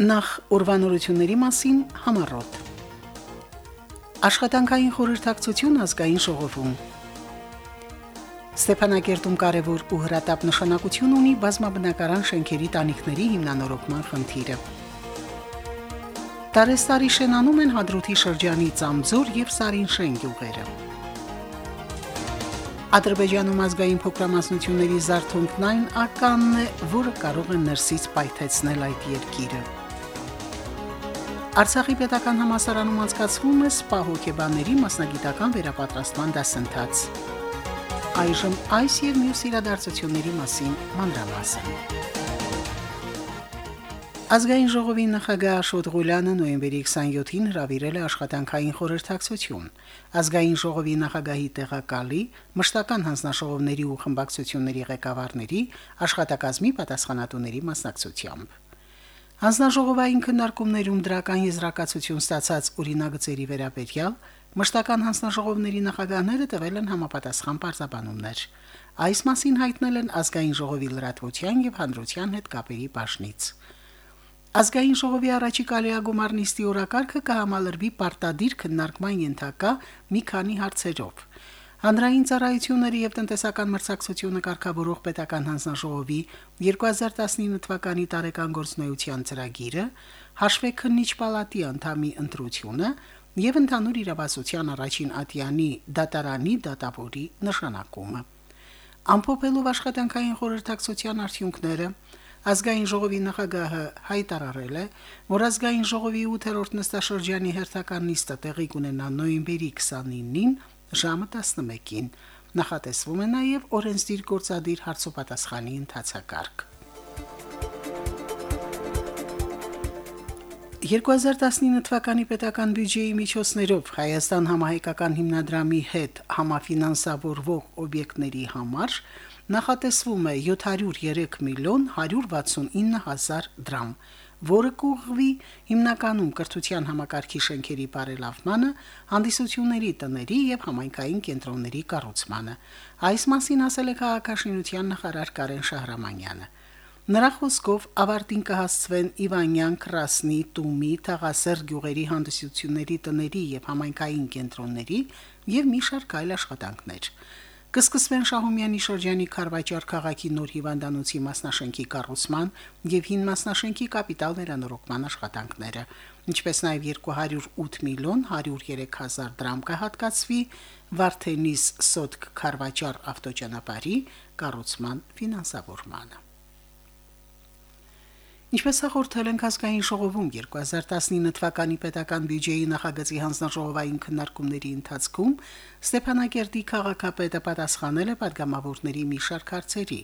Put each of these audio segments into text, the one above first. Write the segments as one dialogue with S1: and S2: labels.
S1: Նախ ուրվանորությունների մասին համառոտ։ Աշխատանքային խորհրդակցություն ազգային ժողովում։ Ստեփանակերտում կարևոր ու հրատապ նշանակություն ունի բազմաբնակարան շենքերի տանիքների հիմնանորոգման խնդիրը։ Տարեստարի շենանում են Հադրութի շրջանի Ծամձոր եւ Սարինշեն գյուղերը։ Ադրբեջանում ազգային փոքրամասնությունների զարթոնքն այն ականն է, որը կարող է ներսից պայթեցնել այդ երկիրը։ Արցախի պետական համասարանում անցկացվում է սպա հոգեբանների մասնագիտական վերապատրաստման դասընթաց։ Այժմ այս եւ մյուս իրադարձությունների մասին մանրամասն։ Ազգային ժողովի նախագահ Աշոտ Ղուլյանը նոյեմբերի 27-ին հրավիրել է աշխատանքային խորհրդակցություն։ Ազգային ժողովի նախագահի տեղակալի, մշտական հանձնաշողովների ու խմբակցությունների ղեկավարների, աշխատակազմի պատասխանատուների մասնակցությամբ։ Հանձնաժողովային քննարկումներում դրական եզրակացություն ստացած օրինագծերի վերաբերյալ մշտական հանձնաժողովների նախագահները տվել են համապատասխան պարզաբանումներ։ Այս մասին հայտնել են ազգային ժողովի լրատվության եւ հանրության հետ կապերի պաշտոնից։ Ազգային ժողովի առաջիկա լիագումար նիստի օրակարգը կհամալրվի պարտադիր քննարկման ենթակա մի քանի հարցերով։ Հանրային ծառայությունների եւ տնտեսական մրցակցությունը կարգավորող պետական հանձնաժողովի 2019 թվականի տարեկան գործնեայության ծրագիրը, հաշվի քննիչ պալատի անդամի ընտրությունը եւ ընդհանուր իրավասության առաջին ատյանի դատարանի դատավորի նշանակումը։ Ամփոփելով աշխատանքային խորհրդակցության արդյունքները Ազգային ժողովի նախագահը հայտարարել է, որ ազգային ժողովի 8-րդ նստաշրջանի հերթական նիստը տեղի կունենա նոյեմբերի 29-ին ժամը 11-ին։ Նախատեսվում է նաև օրենսդիր գործադիր հարցոպատասխանի ընթացակարգ։ 2019 թվականի պետական բյուջեի միջոցներով Հայաստան համահայկական հիմնադրամի հետ համաֆինանսավորվող օբյեկտների համար նախատեսվում է 703 միլիոն 169 հազար դրամ, որը կուղղվի հիմնականում կրթության համակարգի շենքերի բարելավմանը, հանդիսությունների տների եւ համայնքային կենտրոնների կառուցմանը։ Այս մասին ասել է քաղաքաշինության նախարար Կարեն Շահրամանյանը։ Նրա խոսքով ավարտին կհասցվեն Իվանյան, Կրասնի, Տումի, Թաղասեր գյուղերի հանդիսությունների տների եւ համայնքային կենտրոնների եւ մի շարք այլ աշխատանքներ։ Կսկսվեն Շահումյանի շրջանի Խարվաճար քաղաքի նոր հիվանդանոցի մասնաշենքի կառուցման եւ հին մասնաշենքի կապիտալ վերանորոգման աշխատանքները, ինչպես նաեւ 208 միլիոն 103 հազար դրամ կհատկացվի Վարդենիս Սոտք Խարվաճար ավտոճանապարհի կառուցման ֆինանսավորմանը։ Ինչպես հաղորդել են Կազգային ժողովում 2019 թվականի պետական բյուջեի նախագծի հանձնաժողովային քննարկումների ընթացքում Ստեփանակերտի քաղաքապետը պատասխանել է падգամավորների մի շարք հարցերի,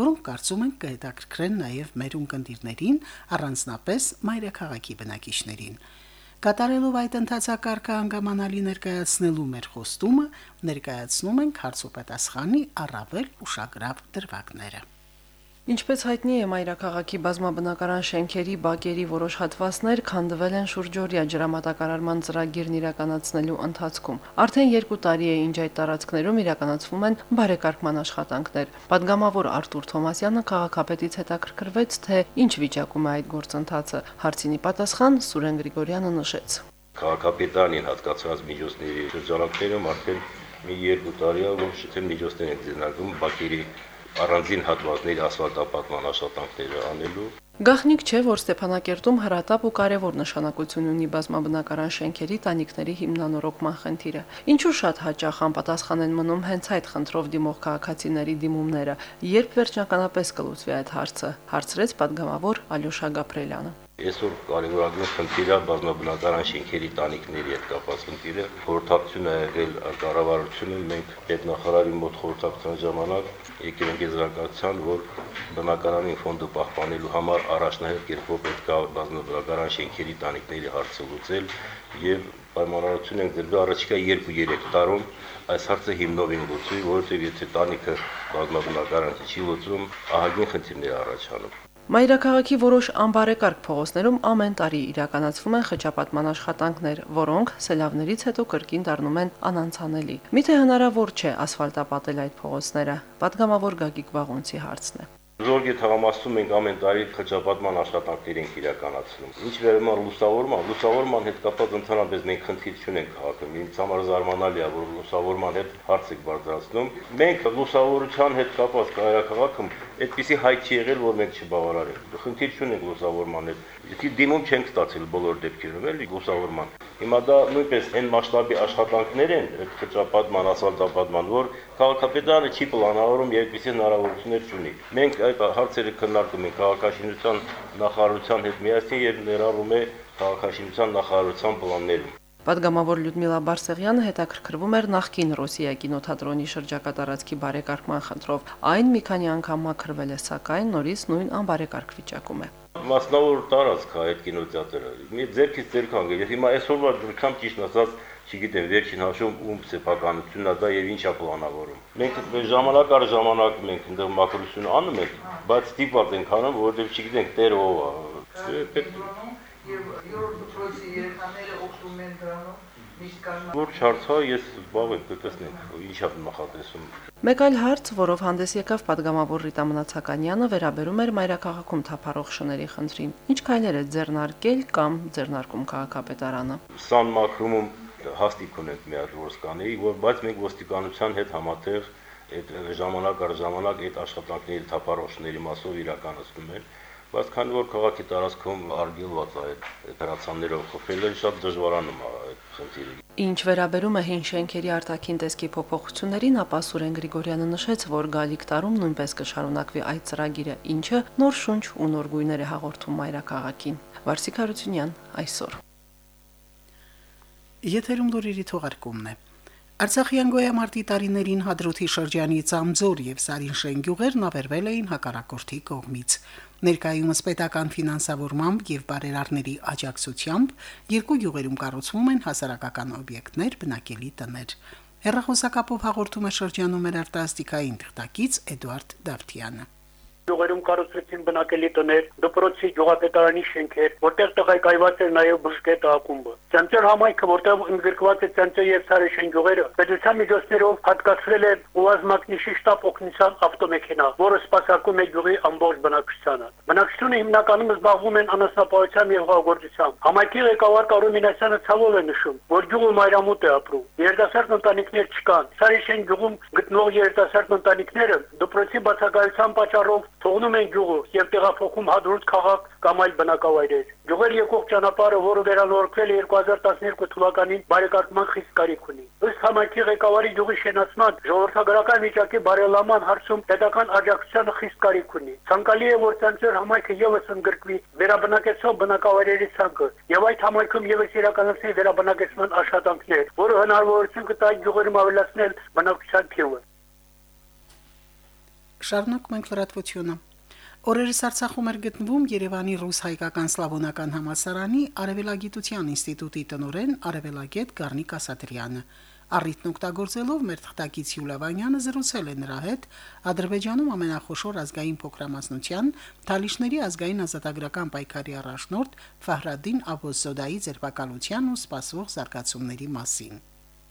S1: որոնք կարծում են կհետաքրքրեն նաև մեր ունկնդիրներին, առանձնապես մայրաքաղաքի բնակիչներին։ Կատարելով այդ ընթացակարգը հանգամանալի ներկայացնելու մեր խոստումը, ներկայացնում ենք հարցոպատասխանի առավել ուշագրավ դրվագները։
S2: Ինչպես հայտնի է, Մայրաքաղաքի բազմաբնակարան շենքերի բակերի որոշ հատվածներ քանդվել են շուրջօրյա ջրամատակարարման ծրագիրն իրականացնելու ընթացքում։ Արդեն 2 տարի է, ինչ այդ տարածքներում իրականացվում են բարեկարգման աշխատանքներ։ Պատգամավոր Արտուր Թոմասյանը քաղաքապետից հետաքրքրվեց, թե ինչ վիճակում է այդ գործընթացը։ Հարցինի պատասխան Սուրեն Գրիգորյանը նշեց.
S3: Քաղաքապետանին հատկացված միջոցների շրջանակներում արդեն մի երկու տարի է, որ շփոթ միջոցներ են ձեռնարկում բակերի առանձին հատվածներ ասֆալտապատման աշխատանքները անելու։
S2: Գախնիկ չէ, որ Ստեփանակերտում հրատապ ու կարևոր նշանակություն ունի բազմաբնակարան շենքերի տանիքների հիմնանորոգման խնդիրը։ Ինչու շատ հաճախ անպատասխան են մնում հենց այդ խնդրով դիմող քաղաքացիների դիմումները, երբ վերջնականապես կլուծվի այդ հարցը, հարցրեց падգամավոր Ալյոշա Գաբրելյանը։
S3: Այսօր կարևորագույն խնդիրը բազմաբնակարան շենքերի տանիքների հետ կապված խնդիրը։ Խորհրդակցություն է եղել կառավարությունը, մենք պետնախարարի մոտ խորհրդակցության ժամանակ եկել ենք եզրակացության որ բնակարանային ֆոնդը պահպանելու համար առաջնահերթ կերպով պետք է բազմաբնակարան շենքերի տանիքների հարցը լուծել եւ պայմանավորություն ենք դրվել առաջիկա 2-3 տարում այս հարցը հիմնով են լուծվի որովհետեւ եթե տանիքը բազմաբնակարան չի լուծում ահագին խնդիրներ առաջանում
S2: Մայրաքաղաքի որոշ անբարեկարգ փողոցներում ամեն տարի իրականացվում են խճապատման աշխատանքներ, որոնք սելավներից հետո կրկին դառնում են անանցանելի։ Միթե հնարավոր չէ ասֆալտապատել այդ փողոցները։ Պատգամավոր Գագիկ Վաղոնցի հարցն է։
S3: Զորգի թղամասում մենք ամեն տարի խճապատման աշխատանքներ ենք իրականացնում։ Ինչ վերում է լուսավորման, լուսավորման հետ կապված ընդհանրապես մենք խնդիր չունենք քաղաքում։ Ինձ համար զարմանալի է, որ լուսավորման հետ հարց եք բարձրացնում։ Մենք լուսավորության հետ կապված քաղաքում այդպիսի հայտ չի եղել, որ մենք չբավարարենք։ Խնդիր չունենք լուսավորման հետ։ Իսկ դիմում չենք ստացել բոլոր դեպքերում էլի լուսավորման։ Հիմա դա նույնպես այն մասշտաբի աշխատանքներ են խճապատման, ասֆալտապատման, որ քաղաքապետարանը չի պլանավորում եւ այդպիսի հնարավորություններ չունի։ Մենք այդ հարցերը քննարկում ենք քաղաքաշինության նախարարության հետ միասին եւ ներառում է քաղաքաշինության նախարարության պլաններում։
S2: Պատգամավոր Լյուդմիլա Բարսեղյանը հետաքրքրվում էր նախկին Ռոսիա կինոթատրոնի շրջակա տարածքի բարեկարգման խնդրով։ Այն մի քանի անգամ մաքրվել է, սակայն նորից նույն անբարեկարգ վիճակում է
S3: մասնավոր տարածք է այդ կինոթեատրը։ Մի ձերքից ձերք անգել։ Հիմա այսօրվա դրությամբ ճիշտ ասած, չգիտեմ, վերջին հաշվում ում սեփականությունն է դա եւ ինչա պլանավորում։ Մենք ժամանակ առ ժամանակ մենք այնտեղ մակրություն անում ենք, բայց ստիպված ենք անում, որովհետեւ չգիտենք Տերը ով է։ Պետք եւ երրորդ դպրոցի երեխաները օգտվում են դրանով Որջ հարցա ես զբաղեմ, կտեսնենք ինչա նախատեսում։
S2: Մեկ այլ հարց, որով հանդես եկավ падգամավոր Ռիտա Մնացականյանը, վերաբերում էր մայրաքաղաքում թափառող շների խնդրին։ Ինչ քայլեր է ձեռնարկել կամ ձեռնարկում քաղաքապետարանը։
S3: Սան մակրումում հաստիկ ունենք միաժորսկանի, որ բայց մենք ոստիկանության հետ համատեղ այդ ժամանակ առ ժամանակ այդ աշխատանքների թափառող շների մասով իրականացնում են բայց քանի որ քաղաքի տարածքում արգելված է այդ հրացաններով խփելը շատ դժվարանում է
S2: Ինչ վերաբերում է հին շենքերի արտաքին տեսքի փոփոխություններին, ապա Սուրեն Գրիգորյանը նշեց, որ գալիք տարում նույնպես կշարունակվի այդ ծրագիրը, ինչը նոր շունչ ու նոր գույներ է հաղորդում մայրաքաղաքին։ Վարսիկ Հարությունյան այսօր։
S1: Եթերում լուրերի թողարկումն է։ Արցախյան գոյամարտի տարիներին Հադրութի շրջանի Ծամձոր եւ Սարինշեն գյուղերն ավերվել էին հակառակորդի կողմից։ Ներկայումս պետական ֆինանսավորմամբ եւ բարերարների աջակցությամբ երկու գյուղերում կառուցվում են հասարակական օբյեկտներ, բնակելի տներ։ Հերրախոսակապով հաղորդում է շրջանում մեր արտասթիկային թղթակից Էդուարդ Դավթյանը
S4: գյուղերում կառուցվեցին բնակելի տներ, դպրոցի գյուղապետարանի շենքեր, որտեղ տեղակայված էր նաև բուժկետ ակումբը։ Ցանցեր համայնքը, որտեղ ընդգրկված է Ցանցե եւ Սարեշեն գյուղերը, պետության միջոցներով հատկացրել է Ուազմակնիշի շտաբ օգնության ավտոմեքենա, որը սպասարկում է գյուղի ամբողջ բնակչությանը։ Բնակչությունը հիմնականում զբաղվում են անասնապահությամբ եւ հողագործությամբ։ Համայնքի ղեկավար Կարո Մինասյանը ցավով է նշում, որ գյուղը մայրամուտ է ապրում։ Երիտասարդ ընտանիքներ չկան։ Սարեշեն գյուղում գտնող երիտասարդ ընտանիքները դպրոցի բացակայության պատճառով թողնում են գյուղը եւ տեղափոխում հադրուտ քաղաք կամ այլ բնակավայրեր։ Գյուղեր եկող ճանապարհը, որը վերանորոգվել է 2012 թվականին, բարեկարգման խիստ կարիք ունի։ Ըստ համայնքի ղեկավարի գյուղի շենացման ժողովրդագրական վիճակի բարելաման հարցում պետական աջակցությանը խիստ կարիք ունի։ Ցանկալի է, որ ցանցեր համայնքը եւս ընդգրկվի վերաբնակեցող բնակավայրերի ցանկը եւ այդ համայնքում եւս իրականացնի վերաբնակեցման աշխատանքներ, որը հնարավորություն կտա գյուղերում ավելացնել բնակչության թիվը։
S1: Շարունակում ենք լրատվությունը։ Օրերս Արցախում էր գտնվում Երևանի ռուս-հայկական սլավոնական համալսարանի Արևելագիտության ինստիտուտի տնօրեն Արևելագետ Գառնիկ Ասատրյանը։ Առիթն օգտագործելով մեր թղթակից Յուլիա Վանյանը զրուցել է նրա հետ Ադրբեջանում ամենախոշոր ազգային փոքրամասնության Թալիշների ազգային ազատագրական պայքարի առաջնորդ Ֆահրադին Աբոզոդայի ձերբակալության ու սպասվող զարգացումների մասին։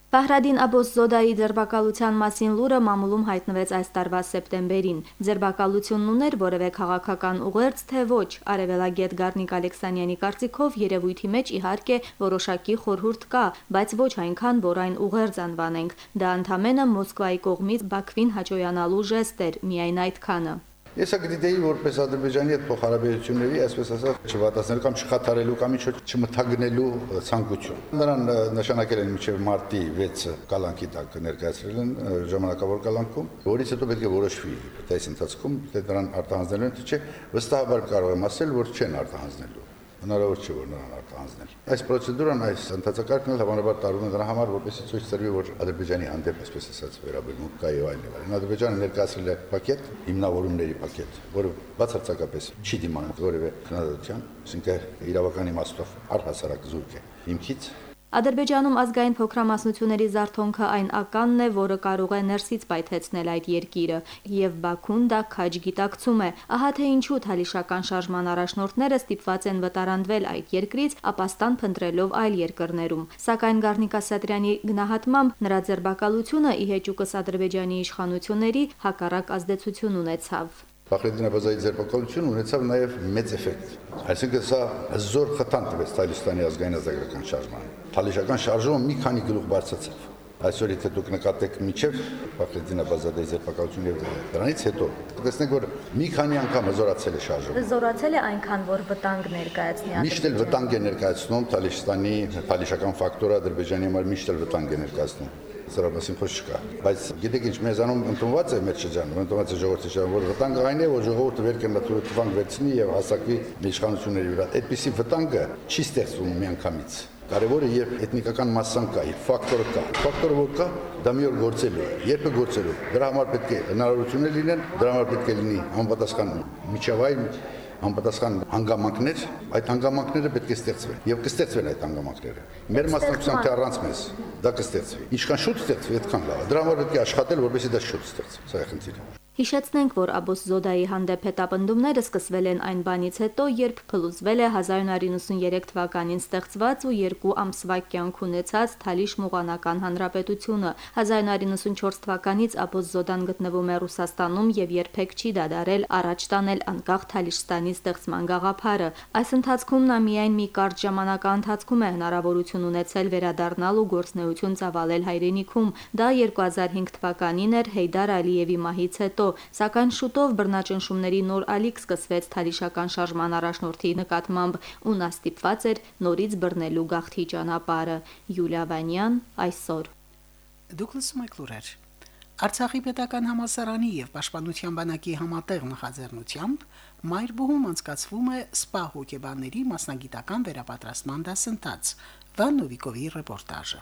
S5: Ֆահրադին Աբոս-Զոդայի ձերբակալության մասին լուրը մամուլում հայտնվեց այս տարվա սեպտեմբերին։ Ձերբակալությունն ուներ որևէ քաղաքական ուղերձ, թե ոչ։ Արևելագետ Գառնիկ Ալեքսանյանի կարծիքով երևույթի մեջ իհարկե որոշակի խորհուրդ կա, բայց ոչ այնքան, որ այն ուղերձ անվանենք։ Դա ընդամենը Մոսկվայի կողմից Բաքվին հաջողանալու ժեստ էր, միայն այդքանը։
S6: Ես ակդիտեի որպես Ադրբեջանի հետ փոխհարաբերությունների, այսպես ասած, չվատացնելու կամ չխաթարելու կամ ինչ որ չմթագնելու ցանկություն։ Նրան նշանակել են մինչև մարտի 6-ը կալանքի տակ ներկայացրել են ժամանակավոր կալանքում, որից հետո պետք է որոշվի այս ընթացքում թե դրան արտահանձնելու են թե չէ, վստահաբար կարող եմ ասել, որ չեն արտահանձնելու հնարավոր չէ որ նրան արտահանձնել։ Այս պրոցեդուրան, այս ընթացակարգն էլ հավանաբար տարվում է դրա համար, որպեսզի ցույց տրվի, որ Ադրբեջանի հանդեպ, այսպես ասած, վերաբերմունք կա եւ այլն եւ այլն։ Ադրբեջանը ներկայացրել է պակետ, հիմնավորումների պակետ, որը բացարձակապես չի դիմանում որևէ քննադատության, այսինքն իրավական իմաստով առհասարակ զուրկ է։ Հիմքից
S5: Ադրբեջանում ազգային փոքրամասնությունների զարթոնքը այն ականն է, որը կարող է ներսից պայթեցնել այդ երկիրը, եւ Բաքուն դա քաջ գիտակցում է։ Ահա թե ինչու թալիշական շարժման առաջնորդները ստիպված են վտարանդվել այդ երկրից, ապաստան փնտրելով այլ երկրներում։ Սակայն Գառնիկ Ասատրյանի գնահատմամբ նրա ձերբակալությունը ի հեճուկս Ադրբեջանի իշխանությունների հակառակ ազդեցություն ունեցավ։
S6: Ֆախրեդինաբազայի ձերբակալությունը ունեցավ նաև մեծ էֆեկտ։ Այսինքն սա հզոր խթան տվեց Թալիստանի ազգային ազգագրական շարժմանը։ Թալիշական շարժումը մի քանի գլուխ բարձրացավ։ Այսօր եթե դուք նկատեք միջև Ֆախրեդինաբազադի ձերբակալությունը եւ դրանից հետո տեսնեք որ մի քանի անգամ հզորացել է շարժումը։
S5: Զորացել է այնքան, որ վտանգ ներկայացնի։
S6: Միշտ էլ վտանգ է ներկայացնում Թալիշստանի Թալիշական ֆակտորը Ադրբեջանի համար միշտ էլ վտանգ է ներկայացնում սրա մասին խոսք չկա։ Բայց գիտեք ինչ մեզանում ընդունված է մեր շրջանում, ընդունված է ժողովրդի շրջանում, որ վտանգը այն է, որ ժողովուրդը վեր կենա թվանք վերցնի եւ հասակվի իշխանությունների վրա։ Այդպիսի վտանգը չի ստեղծվում միանգամից։ Կարևորը երբ էթնիկական մասսան կա, երբ ֆակտորը կա։ Ֆակտորը որ կա, դա մի օր գործելու է, երբ է գործելու։ Դրա համար պետք է հնարավորություններ լինեն, դրա համար պետք է լինի անպատասխան միջավայր, անպատասխան հանգամանքներ, այդ հանգամանքները պետք է ստեղծվեն եւ կստեղծվեն այդ հանգամանքները։ Մեր մասնակցությամբ թե առանց մեզ դա կստեղծվի։ Ինչքան շուտ ստեղծվի, այդքան լավ է։ Դրա համար պետք է աշխատել, որպեսզի դա շուտ ստեղծվի։ Սա է խնդիրը։
S5: Հիշեցնենք, որ Աբոս Զոդայի հանդեպ հետապնդումները սկսվել են այն բանից հետո, երբ փլուզվել է 1993 թվականին ստեղծված ու երկու ամսվա կյանք ունեցած Թալիշ Մուղանական Հանրապետությունը։ 1994 թվականից Աբոս Զոդան գտնվում է Ռուսաստանում եւ երբեք չի դադարել առաջ տանել անկախ Թալիշստանի ստեղծման գաղափարը։ Այս ընթացքում նա միայն մի կարճ ժամանակահատվածքում է հնարավորություն ունեցել վերադառնալ ու գործնեություն ծավալել հայրենիքում։ Դա 2005 թվականին էր Հեյդար Ալիևի մահից հետո սակայն շուտով բռնաճնշումների նոր ալիք սկսվեց Թալիշական շարժման առաջնորդի նկատմամբ ու նա ստիպված էր նորից բռնելու գաղթի ճանապարհը։ Յուլիա Վանյան այսօր
S1: Դուգլաս Մայքլուրեր Արցախի պետական համալսարանի եւ Պաշտպանության բանակի համատեղ նախաձեռնությամբ Մայրբուհում անցկացվում է սպա հոգեբանների մասնագիտական վերապատրաստման դասընթաց։ Վան Նովիկովի ռեպորտաժը։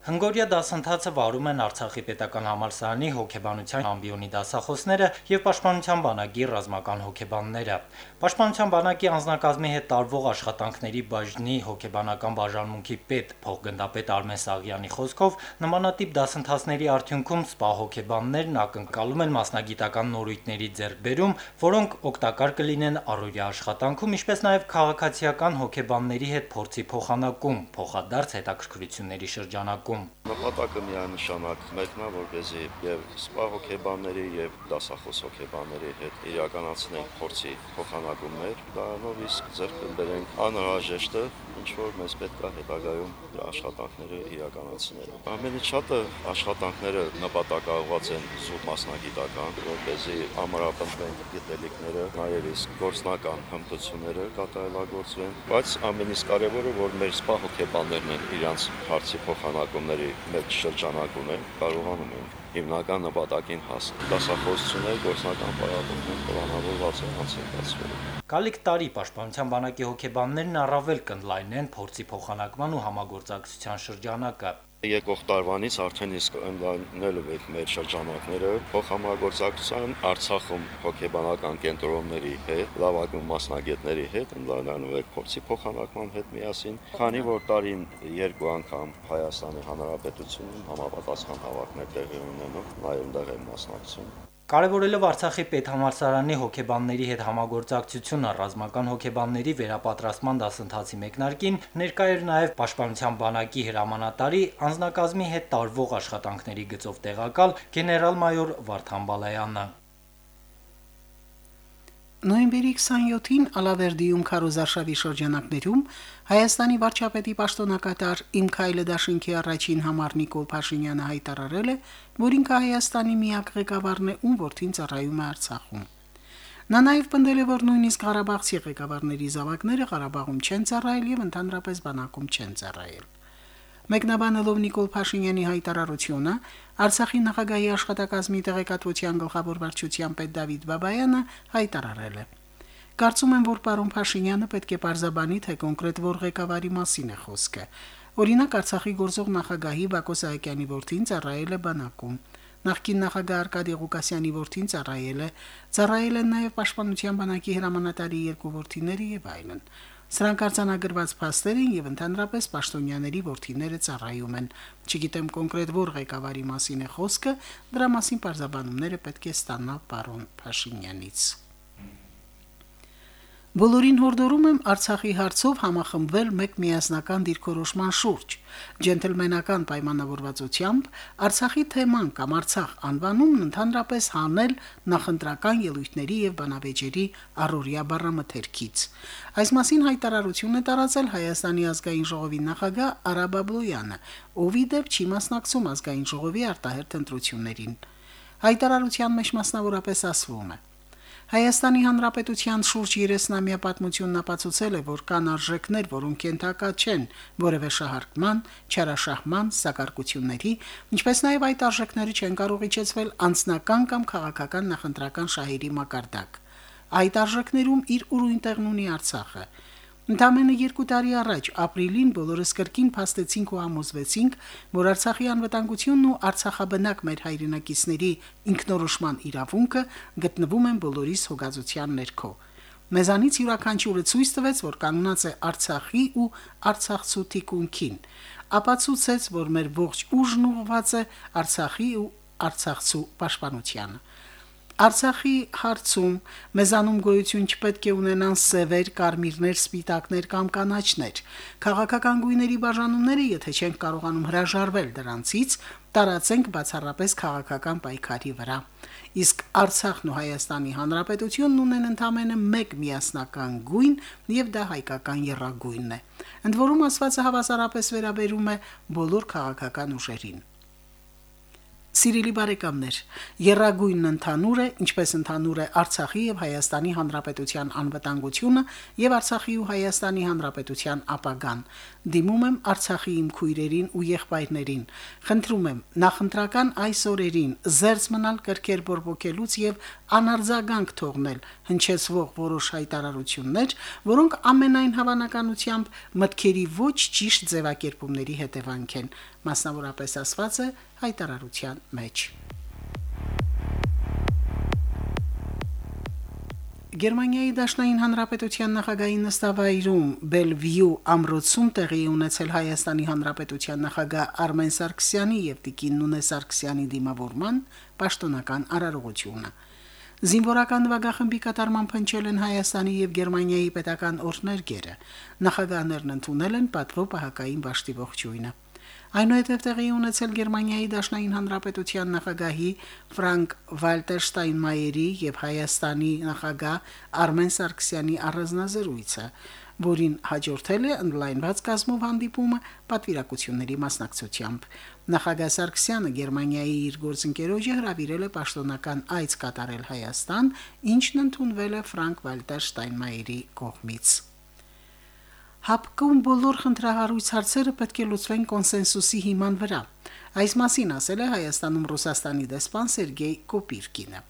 S7: Հնգորիա դասընթացը վարում են Արցախի պետական համալսարանի հոգեբանության ամբիոնի դասախոսները եւ Պաշտպանության բանակի ռազմական հոգեբանները։ Պաշտպանության բանակի անձնակազմի հետ տարվող աշխատանքների բաժնի հոգեբանական բաժանմունքի պետ փոխգնդապետ Արմեն Սաղյանի խոսքով նմանատիպ դասընթացների արդյունքում սպա հոգեբաններն ակնկալում են մասնագիտական նորույթների ձեռքբերում, որոնք օգտակար կլինեն առօրյա աշխատանքում, ինչպես նաեւ քաղաքացիական հոգեբանների հետ փորձի փոխանակում, փոխադարձ հետաքրքրությունների շրջանակում
S8: քննարկում։ Նպատակը միանշանակ մեկն է, որպեսզի եւ սպա հոգեբանների եւ դասախոս հոգեբանների հետ իրականացնենք փորձի փոխանակումներ, դրանով իսկ ձեռք կբերենք անհրաժեշտը, ինչ որ մեզ պետք է հետագայում աշխատանքները իրականացնելու։ Ամենից շատը աշխատանքները նպատակաուղղված են զուտ մասնագիտական, որպեսզի ամրապնդվեն գիտելիքները, նաեւ իսկ գործնական հմտությունները կատարելագործվեն, բայց ամենից կարևորը, որ մեր սպա հոգեբաններն են իրանց հարցի փոխանակում հանդիպումների մեջ շրջանակում են, կարողանում են հիմնական նպատակին հասնել։ Դասախոսություններ գործնական պարապմունքն պլանավորված է անցկացվել։
S7: Գալիք տարի Պաշտպանության բանակի հոգեբաններն առավել կընդլայնեն փորձի փոխանակման ու համագործակցության շրջանակը։
S8: Եկող տարվանից արդեն իսկ ընդլայնելու ենք մեր շրջանակները փոխհամագործակցության Արցախում հոգեբանական կենտրոնների հետ, լավագույն մասնագետների հետ ընդլայնելու ենք փորձի փոխանակման հետ միասին, քանի որ տարին երկու անգամ Հայաստանի Հանրապետությունում համապատասխան հավաքներ տեղի ունենում, ընդեղ են մասնակցում։
S7: Կարևորելով Արցախի պետհամալսարանի հոգեբանների հետ համագործակցությունը ռազմական հոգեբանների վերապատրաստման դասընթացի մեկնարկին ներկա էր նաև Պաշտպանության բանակի հրամանատարի անձնակազմի հետ տարվող աշխատանքների գծով տեղակալ գեներալ-մայոր Վարդան Բալայանը։
S1: Նոյեմբերի 27-ին Ալավերդիում Քարոզարշավի շրջանակներում Հայաստանի վարչապետի պաշտոնակատար Իմ Քայլը Դաշինքի առաջին համար Նիկոլ Փաշինյանը հայտարարել է, որ ինքը Հայաստանի միակ ղեկավարն է, ում որդին ծառայում է Արցախում։ Նա նաև պնդել է, որ նույնիսկ Ղարաբաղցի ղեկավարների զավակները Ղարաբաղում չեն ծառայել եւ ընդհանրապես բանակում չեն ծառայել։ Մեկնաբանելով Նիկոլ Փաշինյանի հայտարարությունը, Արցախի նախագահի աշխատակազմի տեղեկատվության գլխավոր վարչության պետ Դավիթ Բաբայանը հայտարարել է. Կարծում եմ, որ պարոն Փաշինյանը պետք է բարձաբանի, թե կոնկրետ որ ղեկավարի մասին է խոսքը։ Օրինակ Արցախի գործող նախագահի Բակո Սահակյանի որդին ծառայել է բանակում։ Նախկին նախագահ Արկադի Ղուկասյանի որդին ծառայել է, ծառայել են նաև Պաշտպանության բանակի հրամանատարի երկու որդիները եւ այլն։ Սրանք արձանագրված փաստեր են եւ ընդհանրապես պաշտոնյաների ворթիները ծառայում են։ Չգիտեմ կոնկրետ որ ղեկավարի մասին է խոսքը, դրա մասին բարձաբանումները պետք է ստանալ պարոն Փաշինյանից։ Բոլորին հորդորում եմ Արցախի հարցով համախմբվել մեկ միասնական դիրքորոշման շուրջ։ Ջենտլմենական պայմանավորվածությամբ Արցախի թեման կամ Արցախ անվանումն ընդհանրապես հանել նախընտրական ելույթների եւ բանավեճերի առօրյա բառամթերքից։ Այս մասին հայտարարություն է տարածել Հայաստանի ազգային ժողովի նախագահ Արա Բաբլոյանը, ով ի դեպ չի մասնակցում ազգային ժողովի արտահերտ ընտրություններին։ Հայտարարության մեջ մասնավորապես ասվում է. Հայաստանի Հանրապետության շուրջ 30-ամյա պատմությունն ապացուցել է, որ կան արժեքներ, որոնք կենթակա չեն որևէ շահարկման, չարաշահման, սակարկությունների, ինչպես նաև այդ արժեքները չեն կարող իջեցվել անձնական կամ քաղաքական նախընտրական շահերի մակարդակ։ Այդ արժեքներում իր ուրույն տեղն ունի Արցախը։ Ընդամենը 2 տարի առաջ ապրիլին բոլորս կրկին փաստեցինք ու համոզվեցինք, որ Արցախի անվտանգությունն ու Արցախաբնակ մեր հայրենակիցների ինքնորոշման իրավունքը գտնվում են բոլորիս հոգացության ներքո։ Մեզանից յուրաքանչյուրը ցույց տվեց, որ կանգնած է Արցախի ու Արցախցու թիկունքին, ապացուցեց, որ մեր ողջ ուժն ուղղված է Արցախի ու Արցախցու պաշտպանությանը։ Արցախի հարցում մեզանում գոյություն չպետք է ունենան սևեր, կարմիրներ, սպիտակներ կամ կանաչներ։ Քաղաքական գույների բաժանումները, եթե չենք կարողանում հրաժարվել դրանցից, տարածենք բացառապես քաղաքական պայքարի վրա։ Իսկ Արցախն ու Հայաստանի Հանրապետությունն ունեն ընդամենը մեկ միասնական գույն, եւ դա հայկական երագույնն է։ Ընդ որում ասվածը հավասարապես վերաբերում է բոլոր քաղաքական ուժերին։ Սիրելի բարեկամներ, Երագույնն ընդհանուր է, ինչպես ընդհանուր է Արցախի եւ Հայաստանի Հանրապետության անվտանգությունը եւ Արցախի ու Հայաստանի Հանրապետության ապագան։ Դիմում եմ Արցախի իմ քույրերին ու եղբայրներին։ Խնդրում եմ նախընտրական այս օրերին զերծ մնալ կրկեր բորբոքելուց եւ անարձագանք թողնել հնչեցվող որոշ հայտարարություններ, որոնք ամենայն հավանականությամբ մտքերի ոչ ճիշտ ձևակերպումների հետևանք են մասնավորապես ասված է հայտարարության մեջ։ Գերմանիայի Դաշնային Հանրապետության նախագահի նստավայրում Բելվիու ամրոցում տեղի ունեցել Հայաստանի Հանրապետության նախագահ Արմեն Սարգսյանի եւ Տիկին Նունե Սարգսյանի դիմավորման պաշտոնական արարողությունը։ Զինվորական նվագախմբի կատարման փնչել են Հայաստանի եւ Գերմանիայի պետական օրհներգերը։ Նախագահներն ընդունել են պատվո պահակային ճաշտի ողջույնը։ Այնուհետև տեղի ունեցել Գերմանիայի Դաշնային Հանրապետության նախագահի Ֆրանկ Վալտեր Շտայնմայերի եւ Հայաստանի նախագահ Արմեն Սարգսյանի առանձնազրույցը, որին հաջորդել է ընդլայնված կազմով հանդիպումը պատվիրակությունների մասնակցությամբ։ Նախագահ Սարգսյանը Գերմանիայի իր գործընկերոջը հրավիրել է պաշտոնական այց կատարել Հայաստան, ինչն ընդունվել է Ֆրանկ Վալտեր Շտայնմայերի կողմից։ Հապկում բոլոր խնդրահարույց հարցերը պետք է լուծվեն կոնսենսուսի հիման վրա։ Այս մասին ասել է Հայաստանում Ռուսաստանի դեսպան Սերգեյ Կոպիրկինը։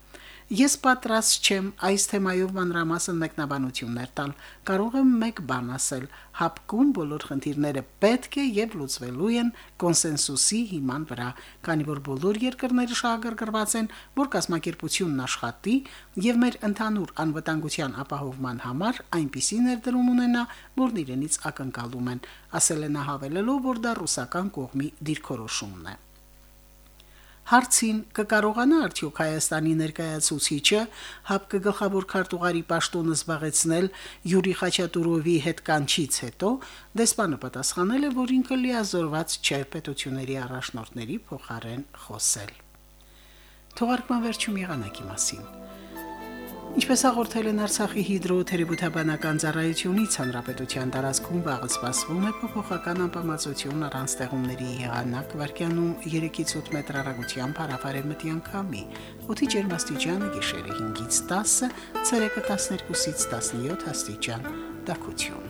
S1: Ես պատրաստ չեմ այս թեմայով մանրամասն մեկնաբանություններ տալ։ Կարող եմ մեկ բան ասել. հապկում բոլոր խնդիրները պետք է եւ լուծվելու են կոնսենսուսի հիման վրա, քանի որ բոլոր երկրները շահագրգռված են, որ կազմակերպությունն աշխատի եւ մեր ընդհանուր անվտանգության ապահովման համար այնպիսի ներդրում ունենա, որն իրենից ակնկալում են, ասել նա հավելելով, որ դա ռուսական կողմի դիրքորոշումն է։ Հարցին կկարողանա արդյոք Հայաստանի ներկայացուցիչը ՀԱՊԿ գլխավոր քարտուղարի պաշտոնը զբաղեցնել Յուրի Խաչատուրովի հետ կանչից հետո դեսպանը պատասխանել է, որ ինքը լիազորված չէ պետությունների առաջնորդների փոխարեն խոսել։ Թողարկման վերջում եղանակի մասին։ Ինչպես հաղորդել են Արցախի հիդրոթերապևտաբանական ծառայությունից, հանրապետության տարածքում վաղը սպասվում է փոփոխական անբավարարություն առանց ստեղումների եղանակ վարկյանում 3-ից 8 մետր հեռագությամբ հարավարևմտի անկամի։ Օդի ջերմաստիճանը գիշերը 5-ից 10, ցերեկը 12-ից 17 աստիճան։ Տակություն։